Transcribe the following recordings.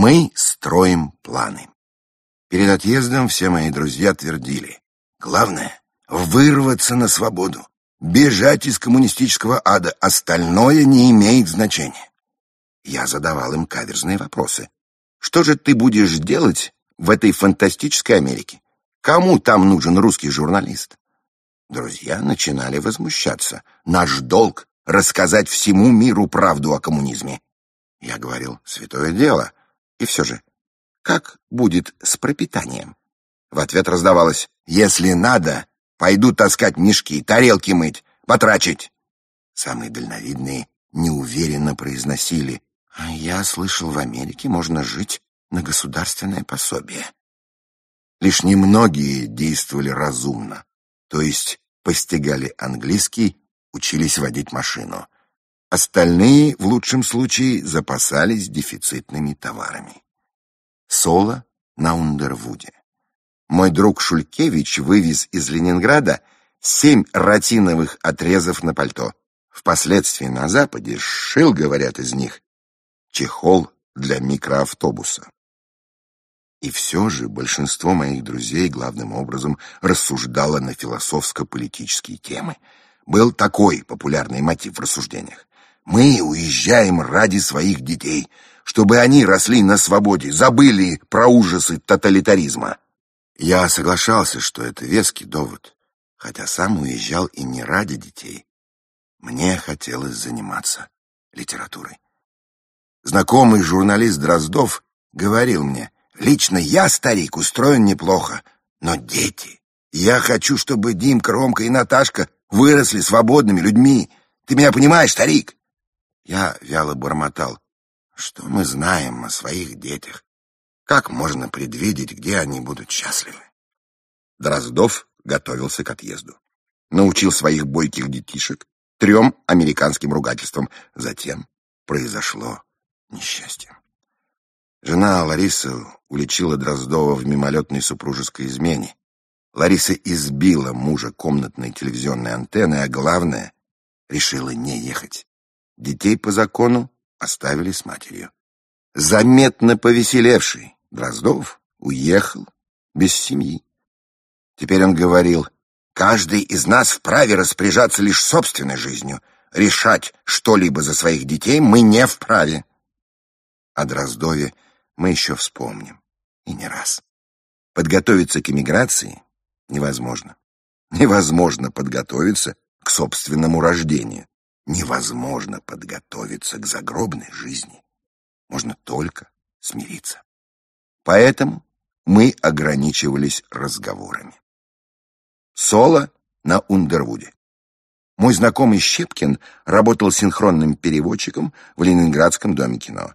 Мы строим планы. Перед отъездом все мои друзья твердили. Главное — вырваться на свободу, бежать из коммунистического ада. Остальное не имеет значения. Я задавал им каверзные вопросы. Что же ты будешь делать в этой фантастической Америке? Кому там нужен русский журналист? Друзья начинали возмущаться. Наш долг — рассказать всему миру правду о коммунизме. Я говорил, святое дело. И все же, как будет с пропитанием? В ответ раздавалось, если надо, пойду таскать мешки, тарелки мыть, потрачить. Самые дальновидные неуверенно произносили, а я слышал, в Америке можно жить на государственное пособие. Лишь немногие действовали разумно то есть постигали английский, учились водить машину. Остальные, в лучшем случае, запасались дефицитными товарами. Соло на Ундервуде. Мой друг Шулькевич вывез из Ленинграда семь ротиновых отрезов на пальто. Впоследствии на Западе сшил, говорят из них, чехол для микроавтобуса. И все же большинство моих друзей главным образом рассуждало на философско-политические темы. Был такой популярный мотив в рассуждениях. Мы уезжаем ради своих детей, чтобы они росли на свободе, забыли про ужасы тоталитаризма. Я соглашался, что это веский довод, хотя сам уезжал и не ради детей. Мне хотелось заниматься литературой. Знакомый журналист Дроздов говорил мне, Лично я, старик, устроен неплохо, но дети... Я хочу, чтобы Димка, Ромка и Наташка выросли свободными людьми. Ты меня понимаешь, старик?» Я вяло бормотал. «Что мы знаем о своих детях? Как можно предвидеть, где они будут счастливы?» Дроздов готовился к отъезду. Научил своих бойких детишек трем американским ругательствам. Затем произошло несчастье. Жена Лариса уличила Дроздова в мимолетной супружеской измене. Лариса избила мужа комнатной телевизионной антенной, а главное, решила не ехать. Детей по закону оставили с матерью. Заметно повеселевший Дроздов уехал без семьи. Теперь он говорил, каждый из нас вправе распоряжаться лишь собственной жизнью. Решать что-либо за своих детей мы не вправе. О Дроздове мы еще вспомним. И не раз. Подготовиться к эмиграции невозможно. Невозможно подготовиться к собственному рождению. Невозможно подготовиться к загробной жизни. Можно только смириться. Поэтому мы ограничивались разговорами. Соло на Ундервуде. Мой знакомый Щепкин работал синхронным переводчиком в Ленинградском доме кино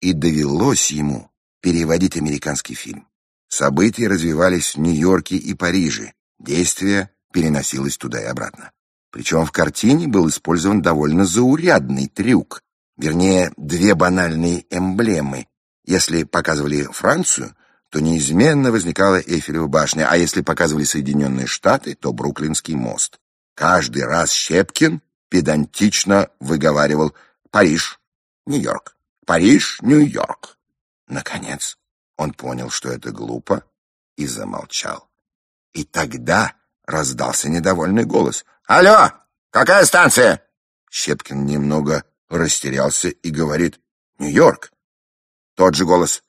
и довелось ему переводить американский фильм. События развивались в Нью-Йорке и Париже, действие переносилось туда и обратно. Причем в картине был использован довольно заурядный трюк, вернее, две банальные эмблемы. Если показывали Францию, то неизменно возникала Эйфелева башня, а если показывали Соединенные Штаты, то Бруклинский мост. Каждый раз Щепкин педантично выговаривал «Париж, Нью-Йорк». Париж, Нью-Йорк. Наконец, он понял, что это глупо, и замолчал. И тогда раздался недовольный голос. «Алло, какая станция?» Щепкин немного растерялся и говорит «Нью-Йорк». Тот же голос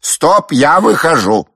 «Стоп, я выхожу!»